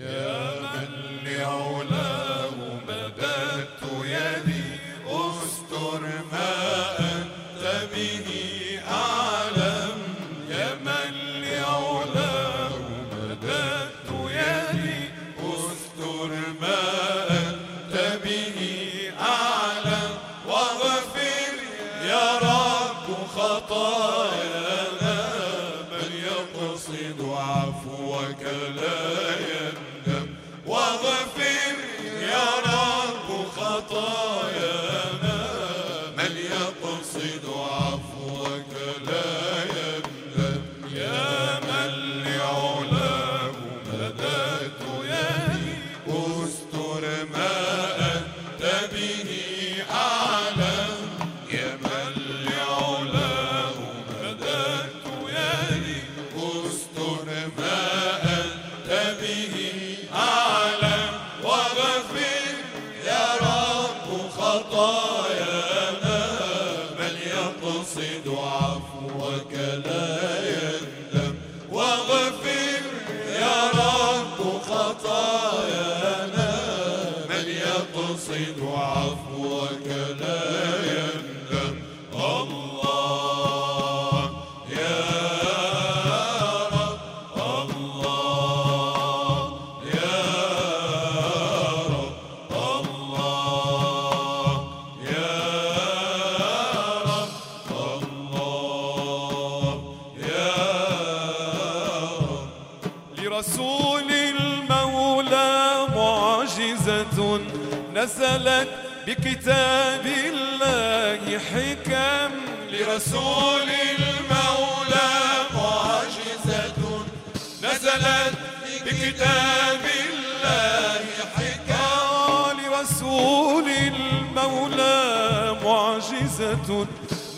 Yeah. المولى معجزة نزلت بكتاب الله لرسول المولى معجزة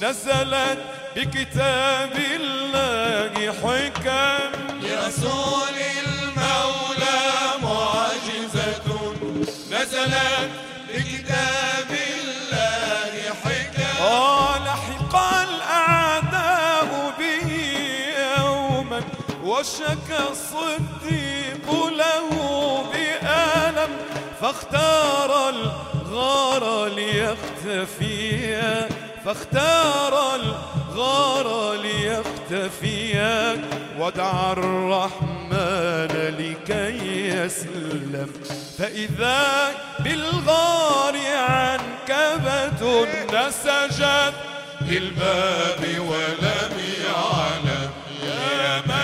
نزلت بكتاب الله حكم لرسول المولى معجزة نزلت وشك الصديق له بألم فاختار الغار ليختفيا فاختار الغار ليختفيا ودعا الرحمن لكي يسلم. فإذا بالغار عنكبة نسجت للباب ولم يعلم. يا من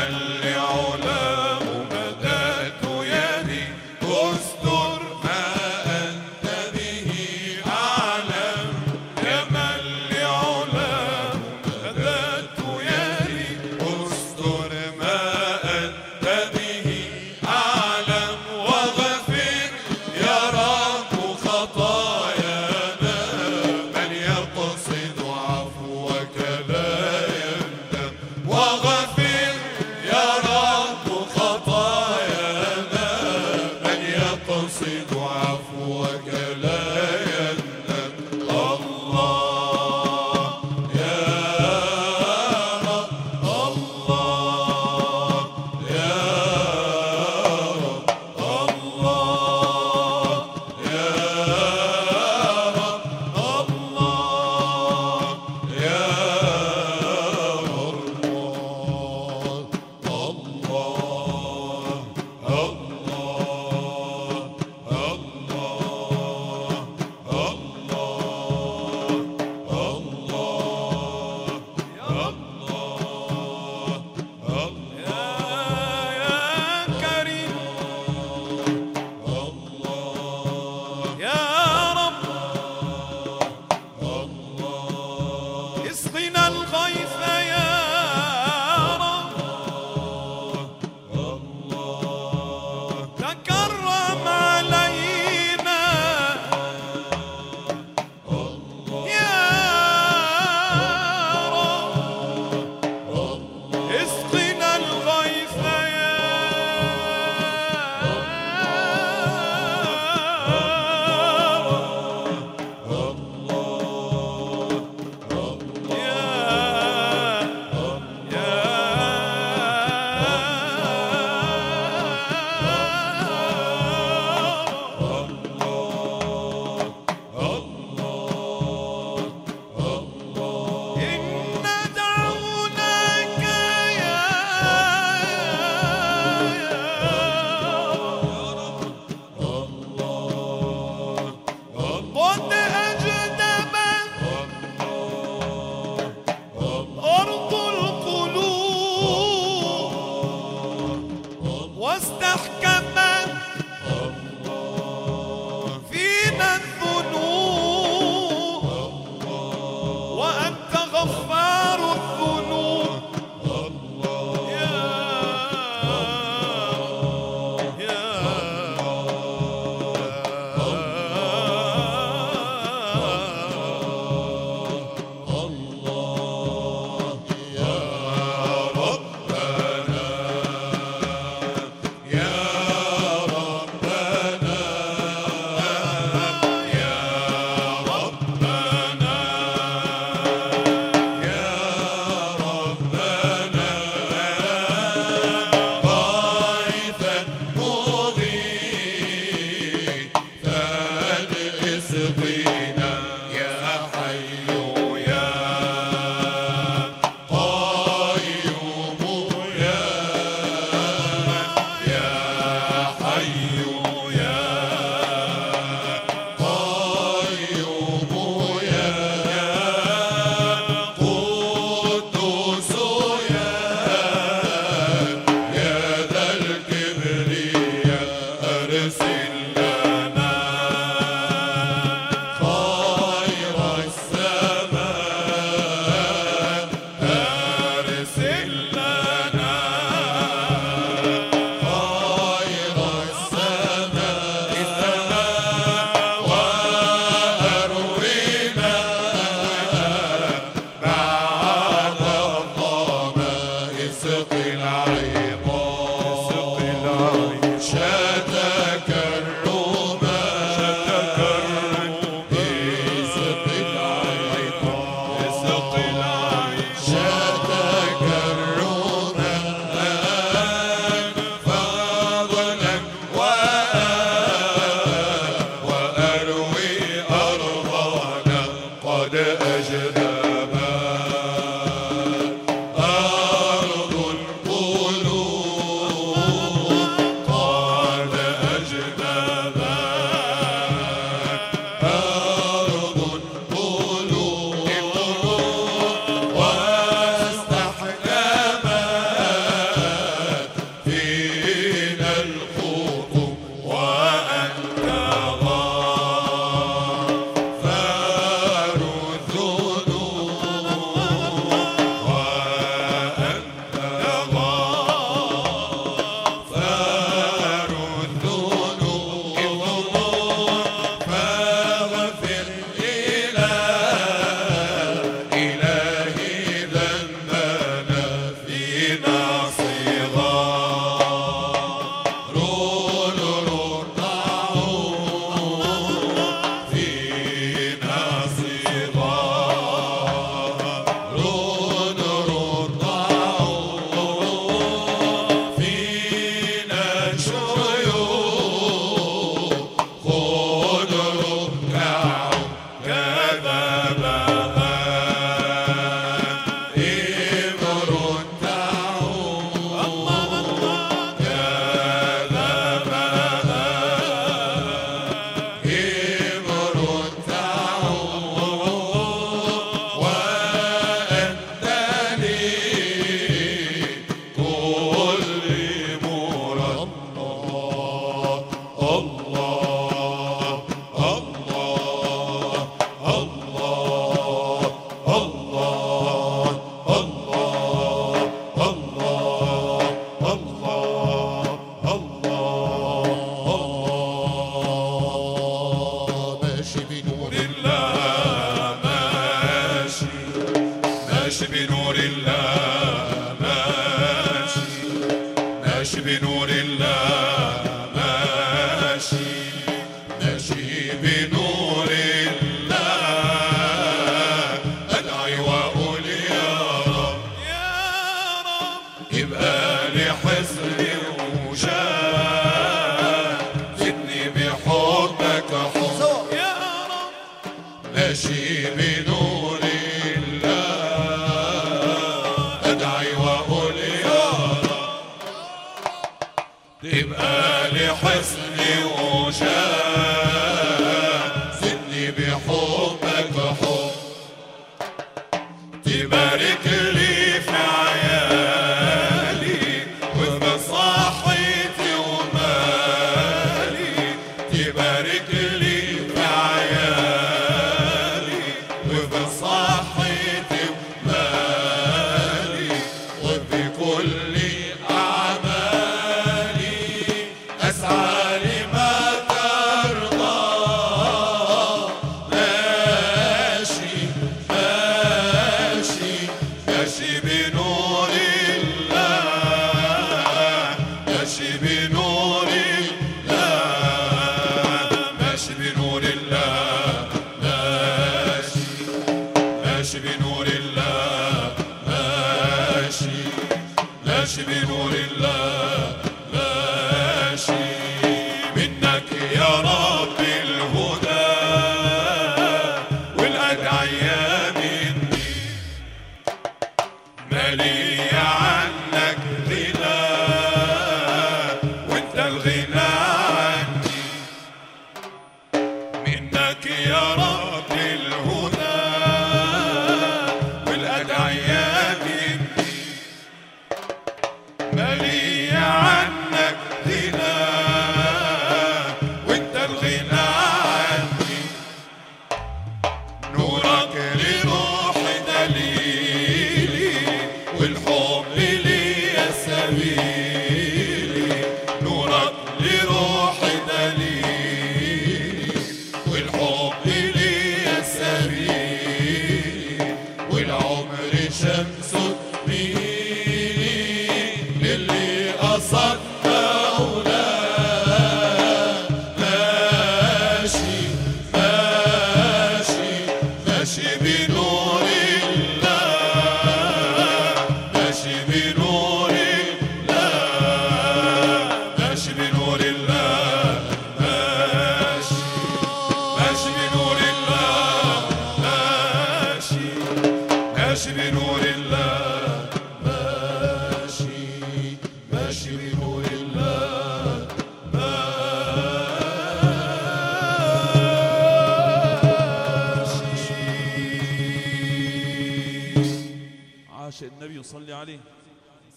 عاش النبي صلي عليه.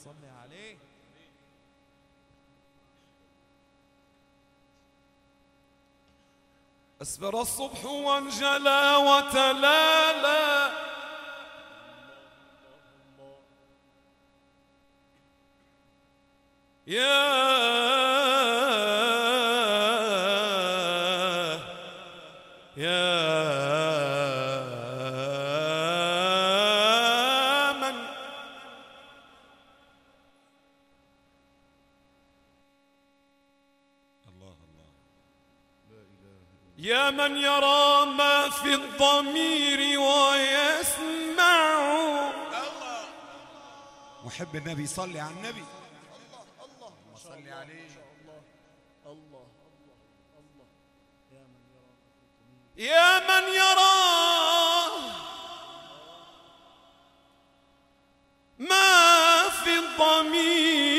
صلي عليه أسفر الصبح وانجلى وتلالى يا يا من الله الله يا من يرى ما في الضمير ويسمع. محب النبي صلي على النبي. عليه. الله. الله يا من يرى يا من يرى ما في الضمير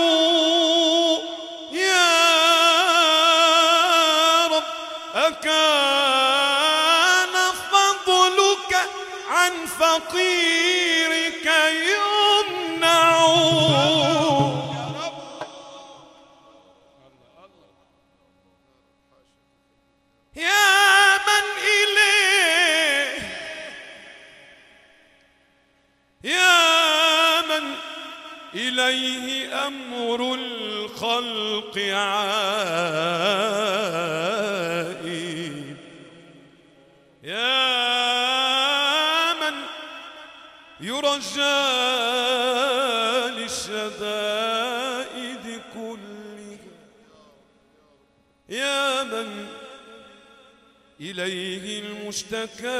يَعْلَمُونَ شكر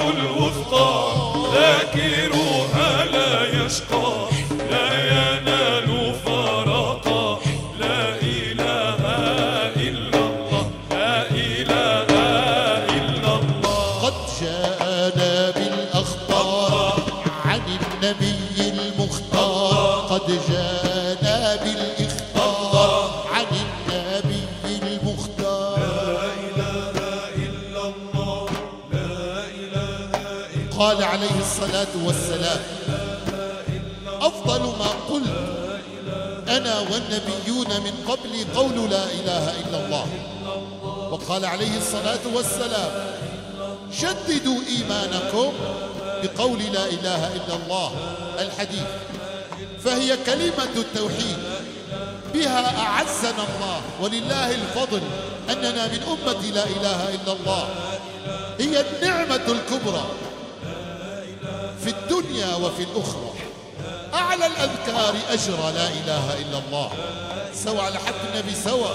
الوثقى ذاكروها القول لا إله إلا الله. وقال عليه الصلاة والسلام شددوا إيمانكم بقول لا إله إلا الله. الحديث فهي كلمة التوحيد بها أعزنا الله ولله الفضل أننا من أمة لا إله إلا الله. هي النعمة الكبرى في الدنيا وفي الأخرى. أعلى الأذكار أجر لا إله إلا الله. سوا على حد النبي سوا.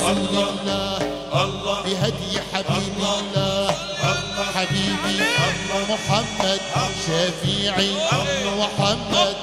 رسول الله بهدي حبيب الله حبيبي محمد شفيعي محمد.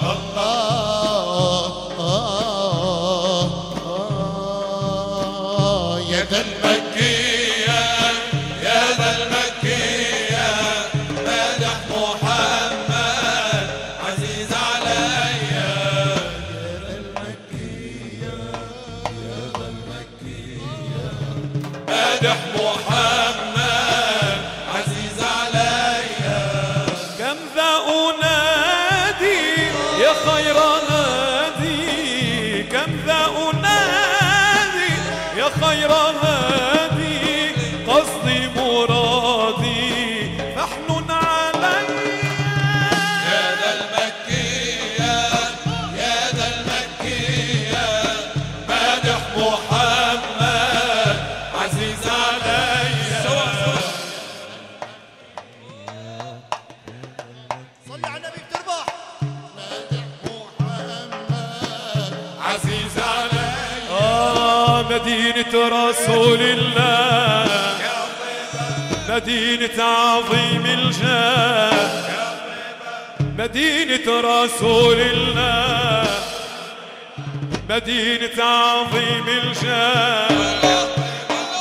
رسول الله. مدينة عظيم الجاه. مدينة رسول الله. مدينة عظيم الجاه.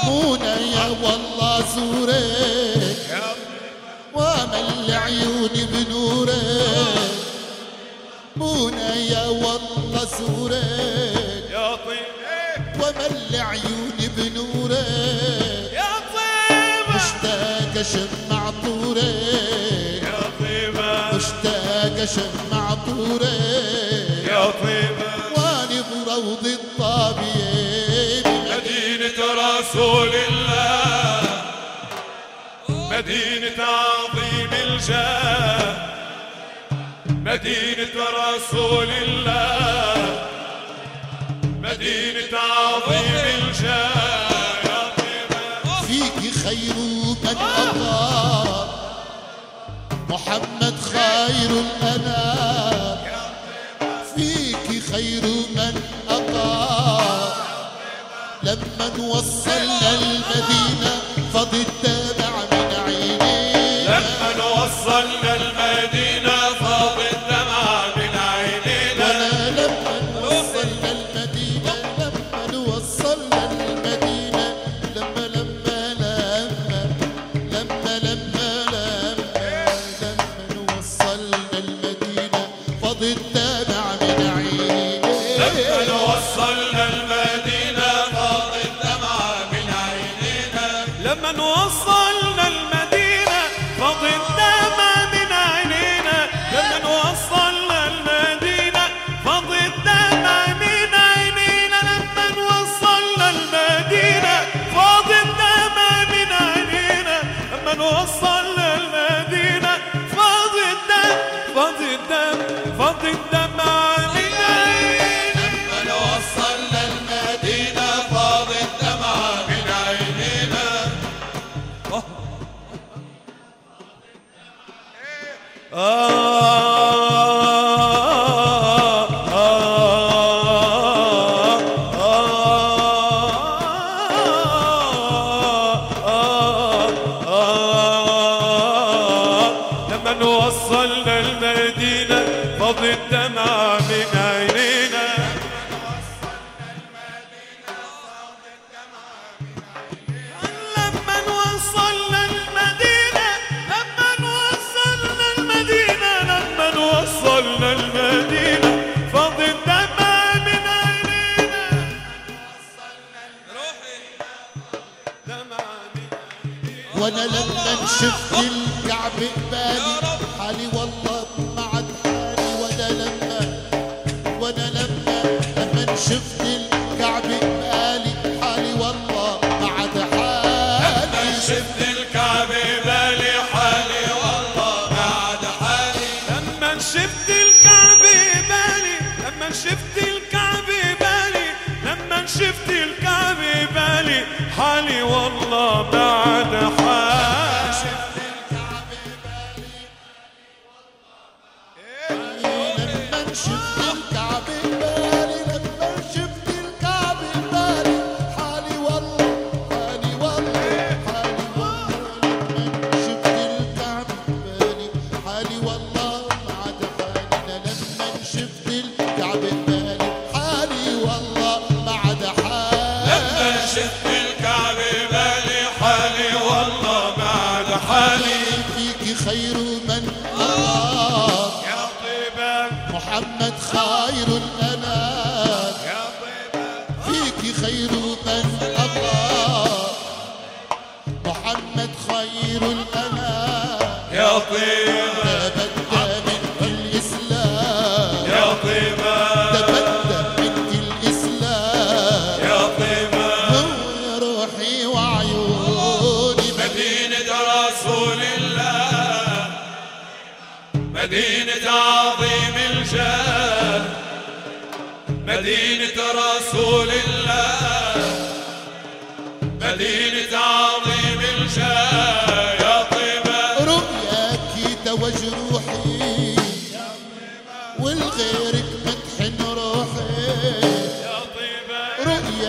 منى يا والله زورك. ومل عيوني بنورك. منى يا والله زورك. اشمع طوري يا طيبة. مشتاق اشمع طوري يا طيبة. واني بروض الطابية. مدينة رسول الله. مدينة عظيم الجاه. مدينة رسول الله. مدينة عظيم الجاه محمد أطار محمد خير الأنا فيك خير من أطار لما نوصل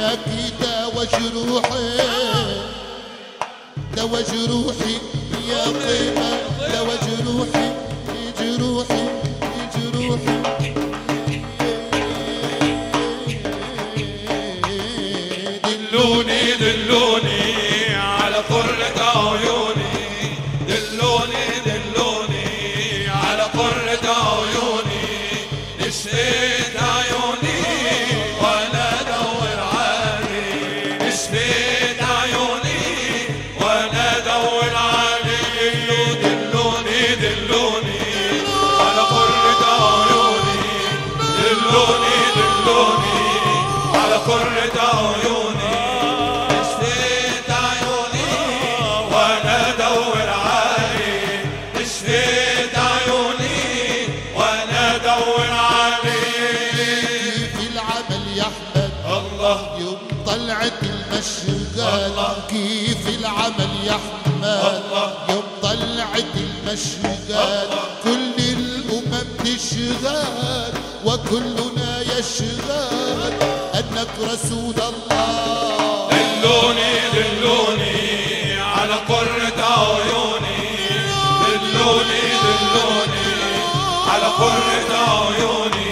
ياكي دوا جروحي دوا جروحي يا قيمة. دوا جروحي جروحي جروحي حماد كيف العمل يا حماد يوم طلعت المشهدات كل الأمم تشغال وكلنا يشغال. أنك رسول الله. دلوني دلوني على قرة عيوني. دلوني دلوني على قرة عيوني.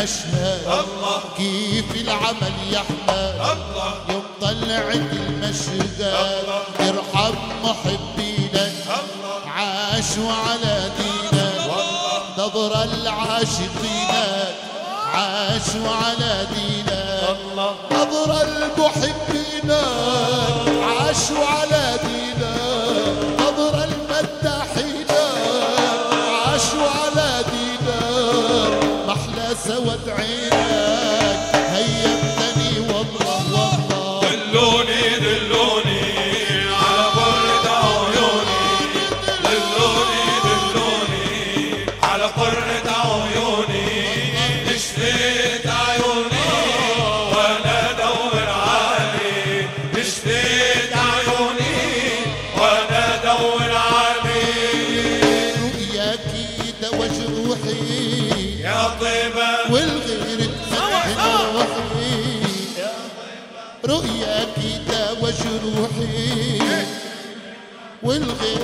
المشهد الله. كيف العمل يا احمد الله يوم طلعت المشهد محبينا. محبينك عاشوا على دينك نظرة العاشقين. عاشوا على دينك نظرة لمحبينك عاشوا على دينك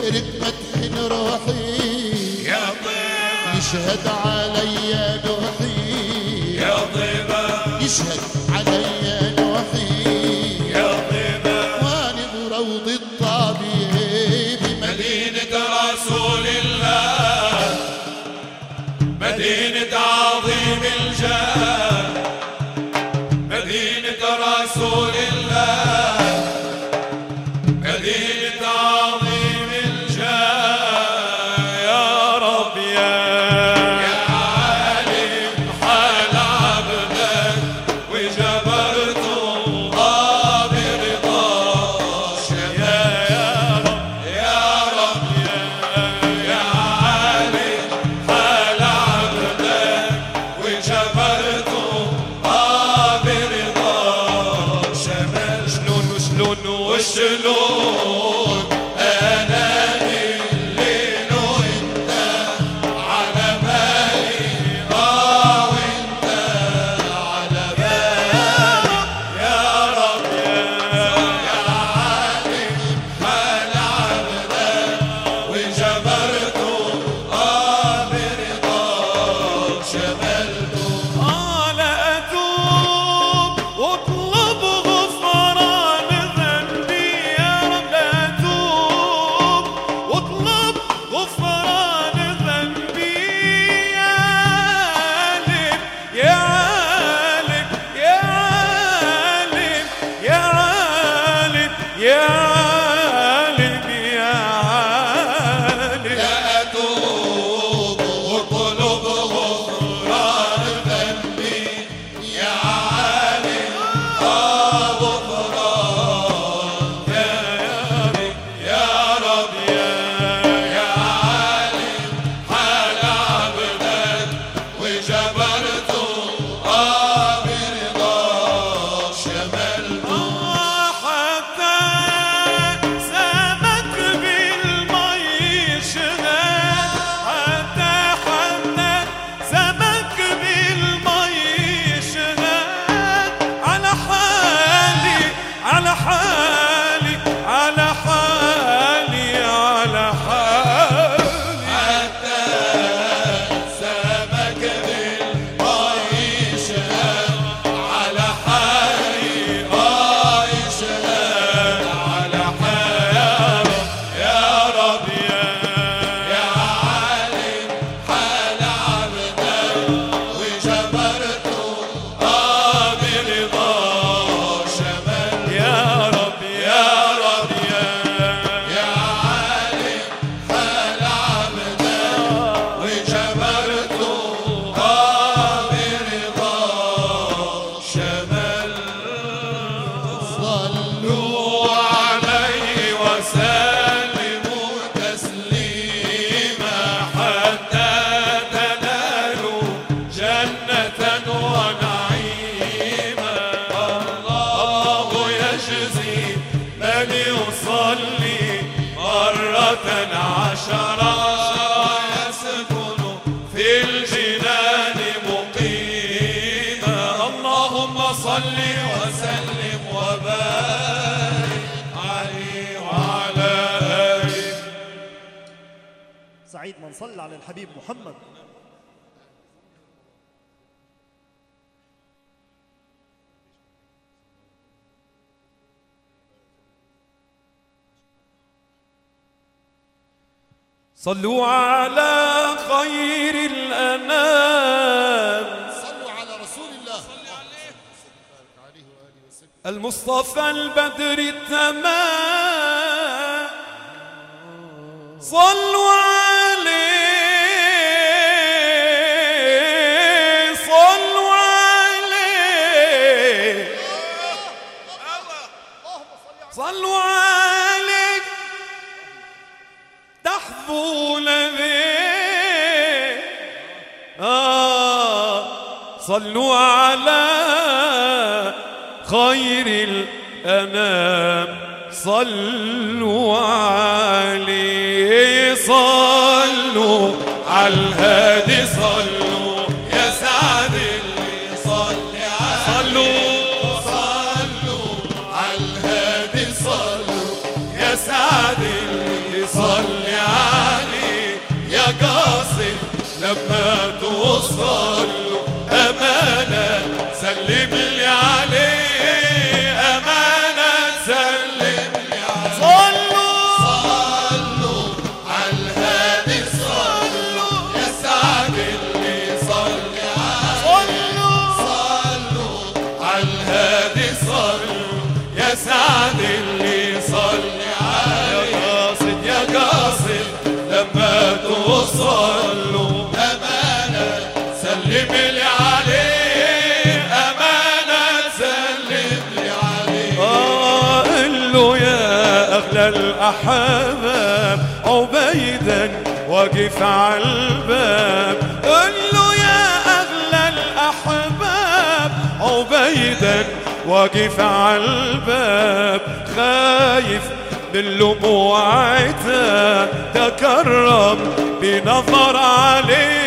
رتمة روحي. يا طيب يشهد على مرة عشرة يسكن في الجنان مقيما. اللهم صل وسلم وبارك عليه وعلى آله. سعيد من صلى على الحبيب محمد. صلوا على خير الأنام. صلوا على رسول الله. المصطفى البدر التمام. صلوا عليه صلوا على خير الأنام. صلوا عليه صلوا على الهادي صلوا يا سعد اللي صلي عليه صلوا صلوا على الهادي صلوا يا سعد اللي صلي عليه. يا قاصد لما توصلوا أمانة الأحباب عبيدا واقف على الباب. قل له يا أغلى الأحباب عبيدا واقف على الباب. خايف من لموعته تكرم بنظر عليه.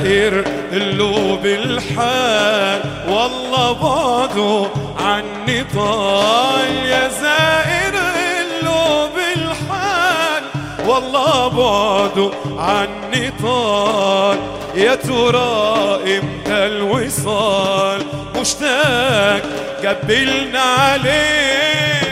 سائر قلوب الحال والله بعده عني طال يا سائر قلوب الحال والله بعده عني طال يا ترى إمتى الوصال مشتاق قبلنا عليه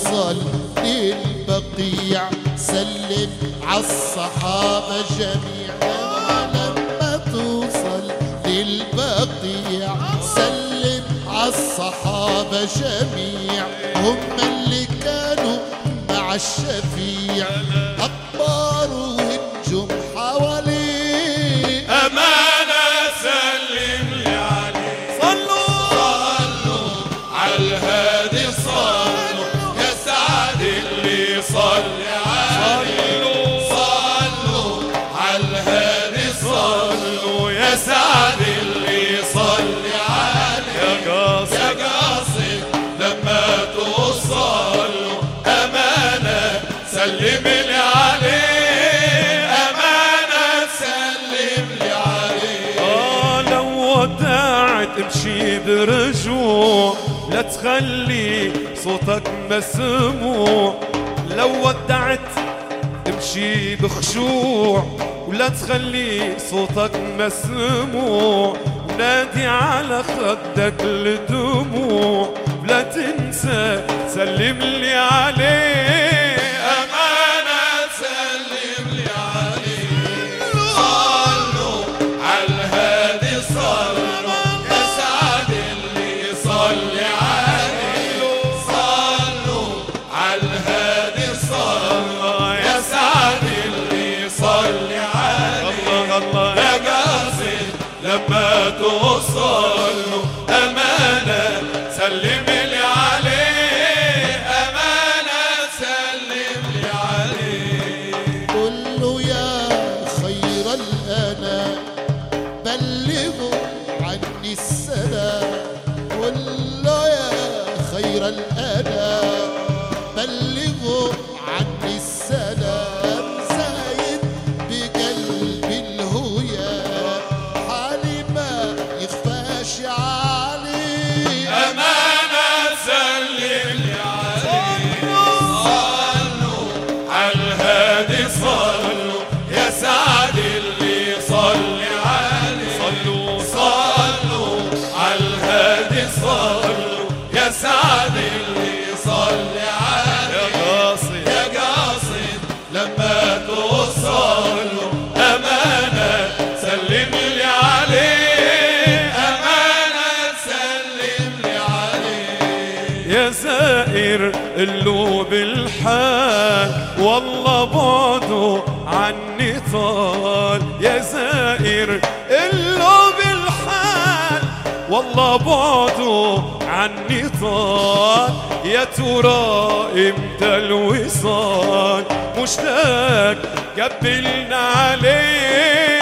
يوصل للبقيع سلم عالصحابة جميعا. لما توصل للبقيع سلم عالصحابة جميع هم اللي كانوا مع الشفيع. تخلي صوتك مسموع. لو ودعت امشي بخشوع. ولا تخلي صوتك مسموع. نادي على خدك الدموع لا تنسى سلم لي عليك اللو بالحال والله بعده عني طال. يا زائر اللو بالحال والله بعده عني طال. يا ترى إمتى الوصال مشتاق قبلنا عليه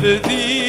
في دي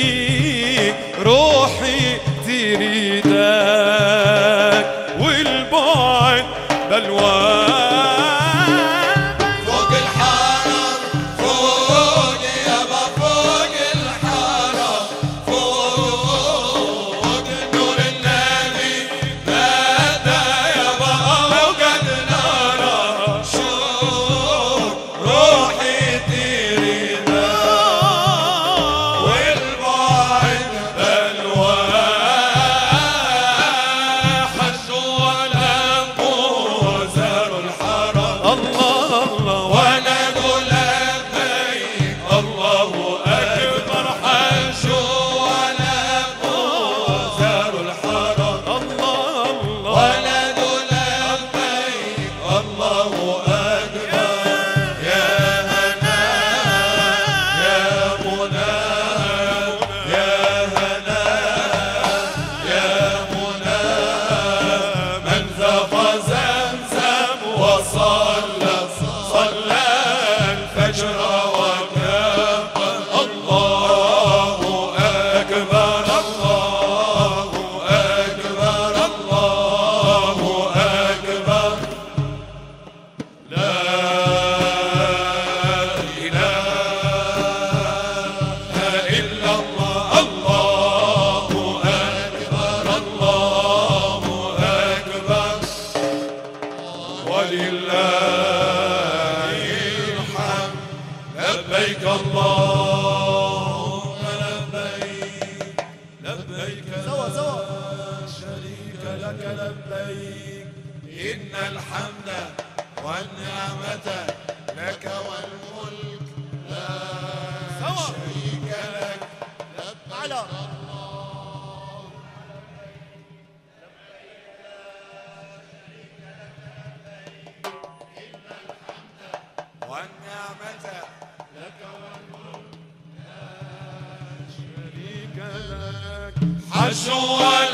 لله الحمد لبيك اللهم لك والنعمة لك والنعمة Shoah.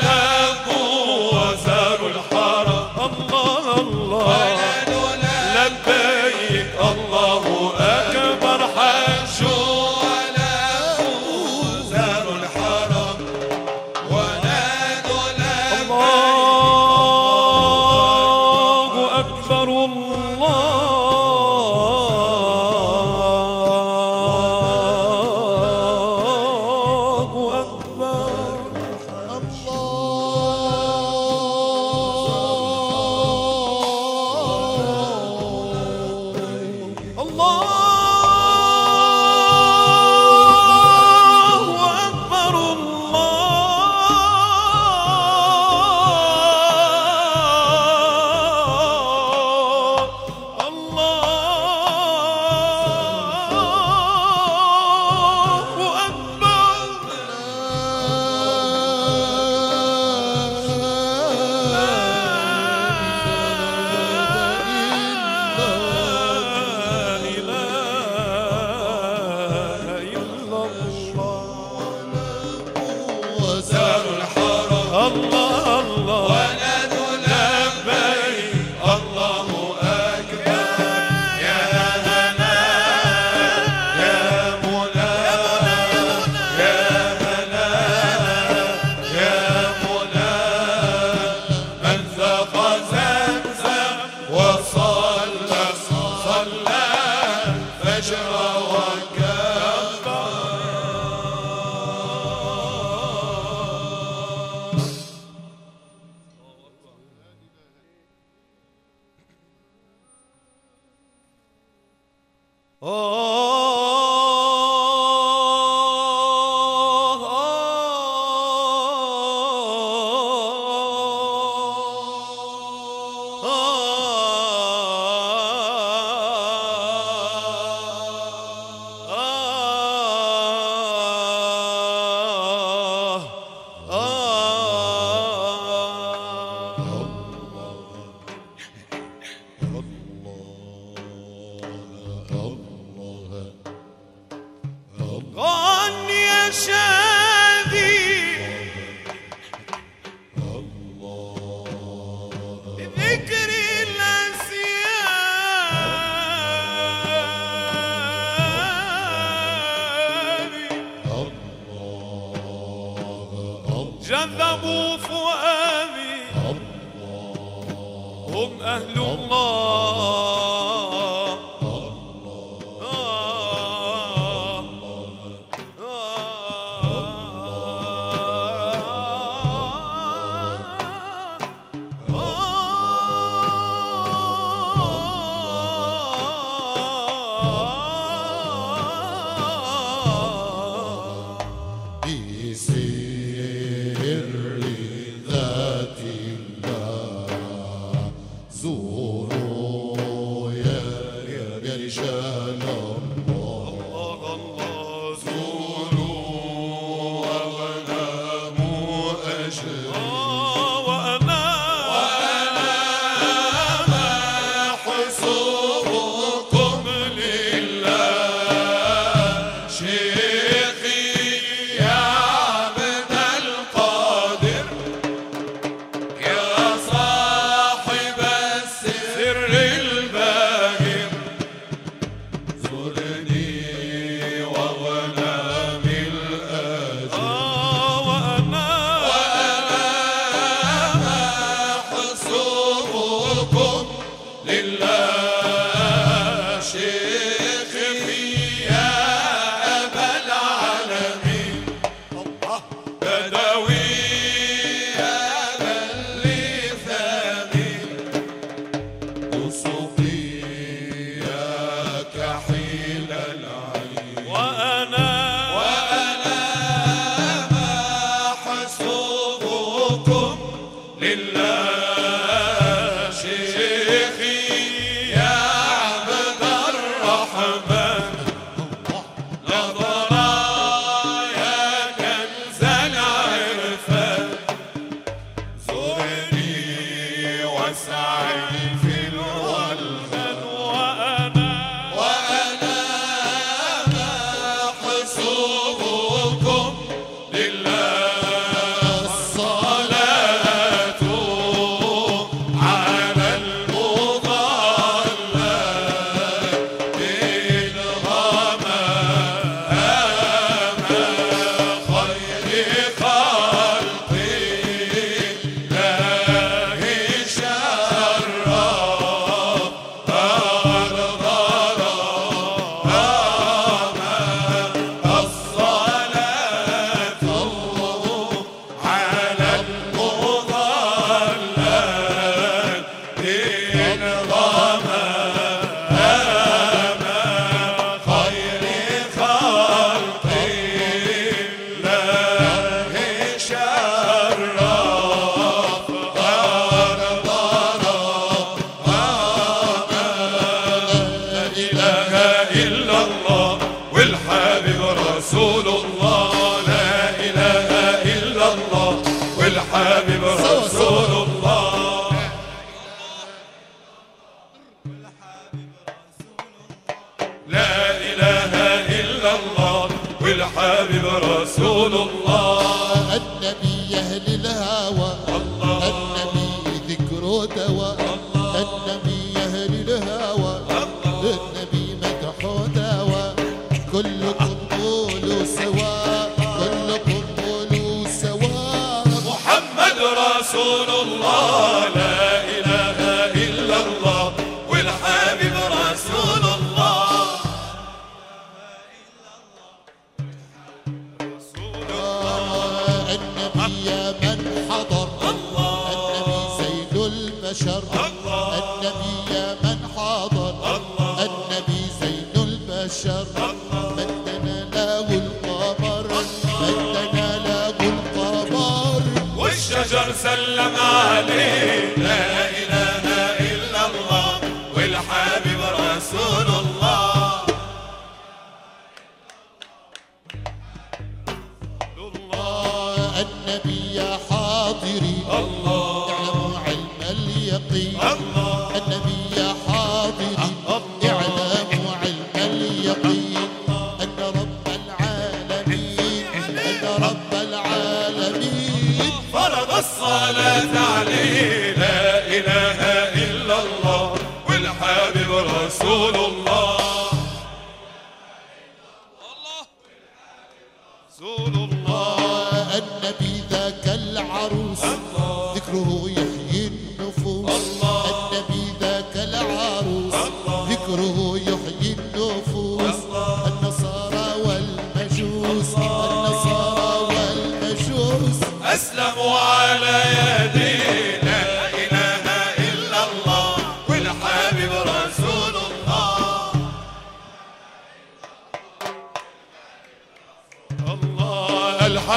رسول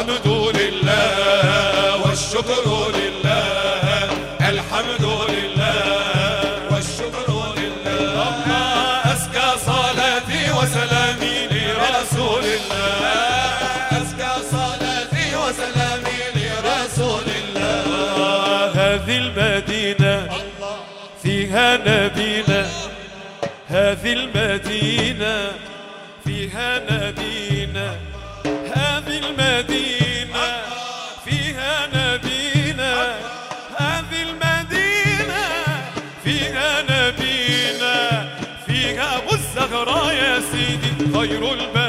الحمد لله والشكر لله الحمد لله والشكر لله. الله أزكى صلاتي وسلامي لرسول الله. أزكى صلاتي وسلامي لرسول الله. هذه المدينة فيها نبينا. هذه المدينة فيها نبينا. هذه المدينة hayrul be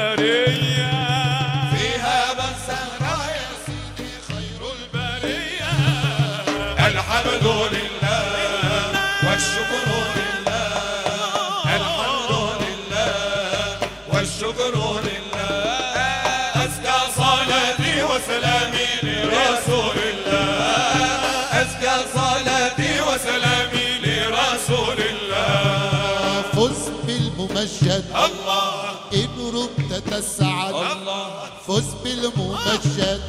السعد فز بالممجد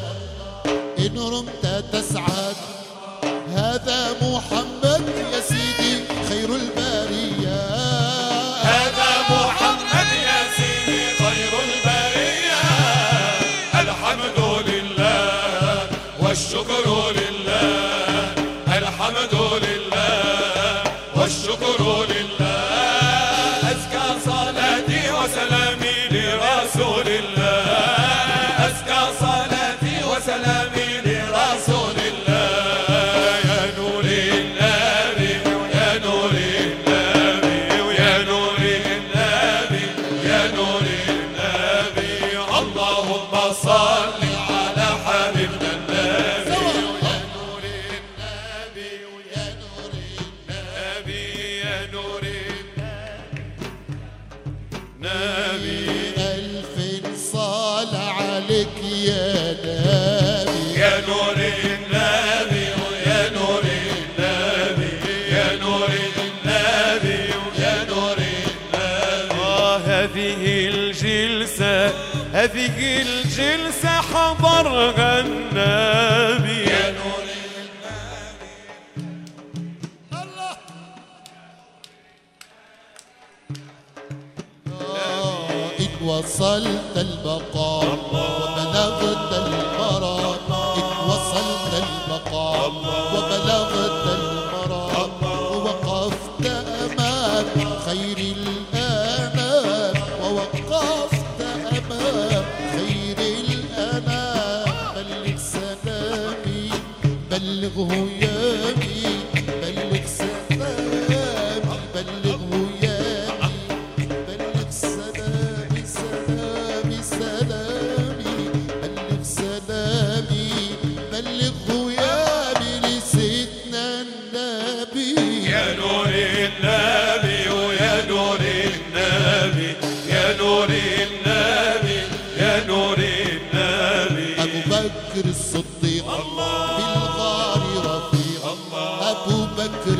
go home, yeah.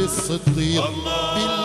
الصديق الله.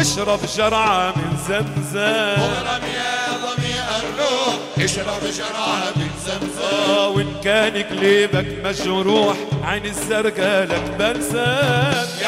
اشرب جرعة من زمزم. مغرم يا ظميء الروح اشرب شرعة من زمزم. آه، وإن كان قلبك مجروح عين الزرقاء لك بلسم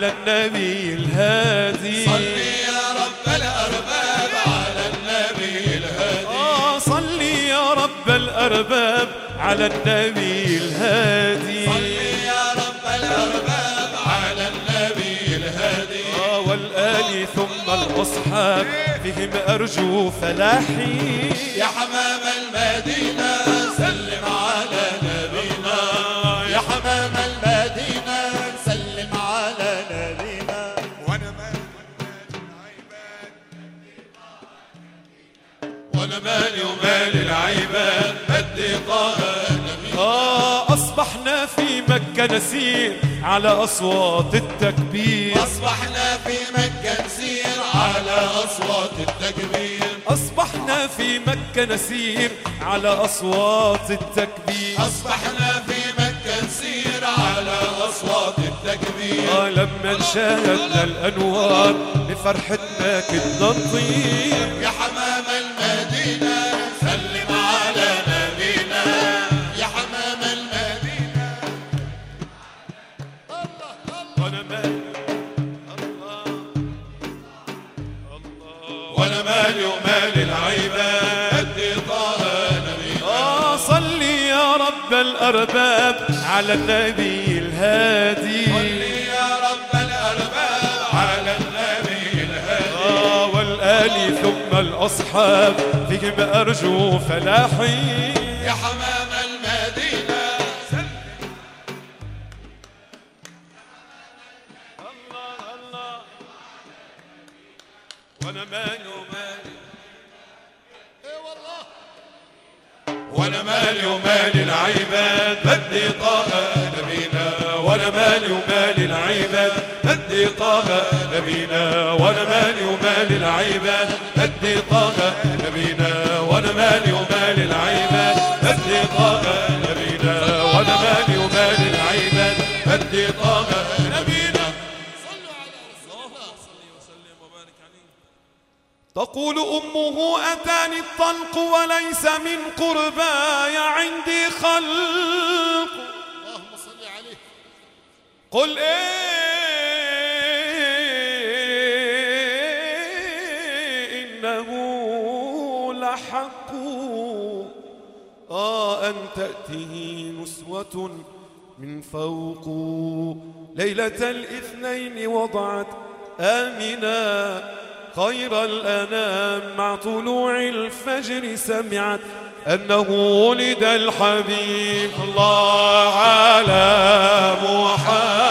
على النبي الهادي. صلي يا رب الأرباب على النبي الهادي. آه صلي يا رب الأرباب على النبي الهادي. صلي يا رب الأرباب على النبي الهادي. آه والآل ثم الأصحاب فيهم أرجو فلاحي. يا حمام المدينة العيبة بدي طه نبينا آه أصبحنا في مكة نسير على أصوات التكبير. أصبحنا في مكة نسير على أصوات التكبير. أصبحنا في مكة نسير على أصوات التكبير. أصبحنا في مكة نسير على أصوات التكبير. آه لما شاهدنا الأنوار لفرحتنا كنا نطير. يا حمام الأرباب على النبي الهادي. صلي يا رب الأرباب على النبي الهادي آه والآل ثم الأصحاب فيهم أرجو فلاحي يا حمام ومالي العيبة بدي طه نبينا وأنا مالي ومالي العيبة بدي طه نبينا وأنا مالي ومالي العيبة بدي طه نبينا وأنا مالي ومالي العيبة تقول أمه أتاني الطلق وليس من قرباي عندي خلق. اللهم صل عليه. قل إنه لحق. آه أن تأتيه نسوة من فوق. ليلة الاثنين وضعت آمنا. خير الأنام مع طلوع الفجر سمعت أنه ولد الحبيب. الله على محمد.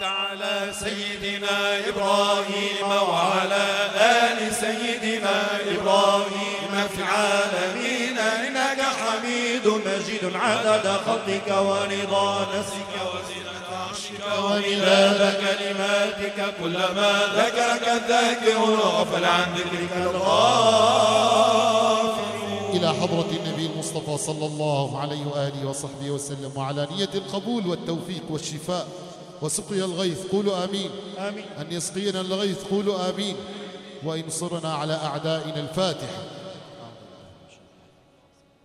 باركت على سيدنا إبراهيم وعلى آل سيدنا إبراهيم في العالمين إنك حميد مجيد عدد خلقك ورضا نفسك وزنة عرشك ومداد كلماتك كلما ذكرك الذاكرون وغفل عن ذكرك الغافل إلى حضرة النبي المصطفى صلى الله عليه وآله وصحبه وسلم وعلى نية القبول والتوفيق والشفاء. وسقيا الغيث قولوا آمين. آمين. أن يسقينا الغيث قولوا آمين. وإن صرنا على أعدائنا الفاتحة.